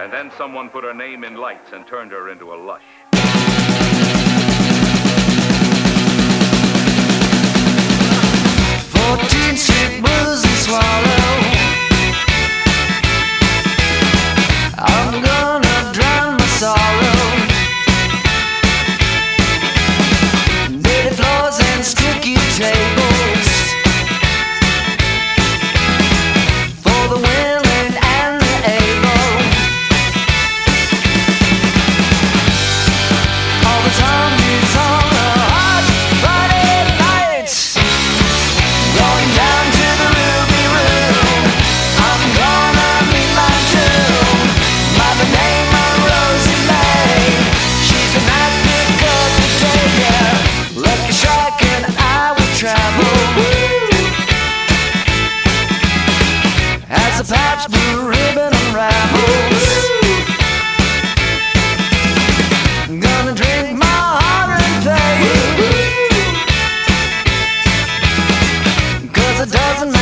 And then someone put her name in lights and turned her into a lush.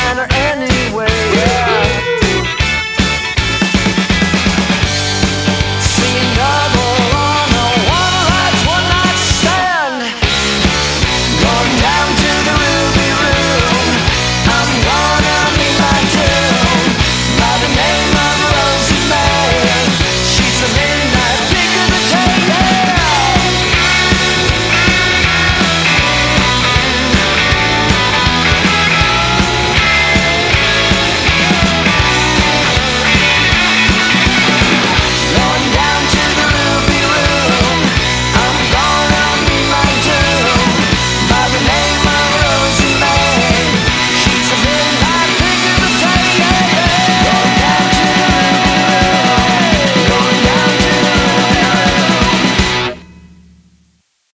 designer and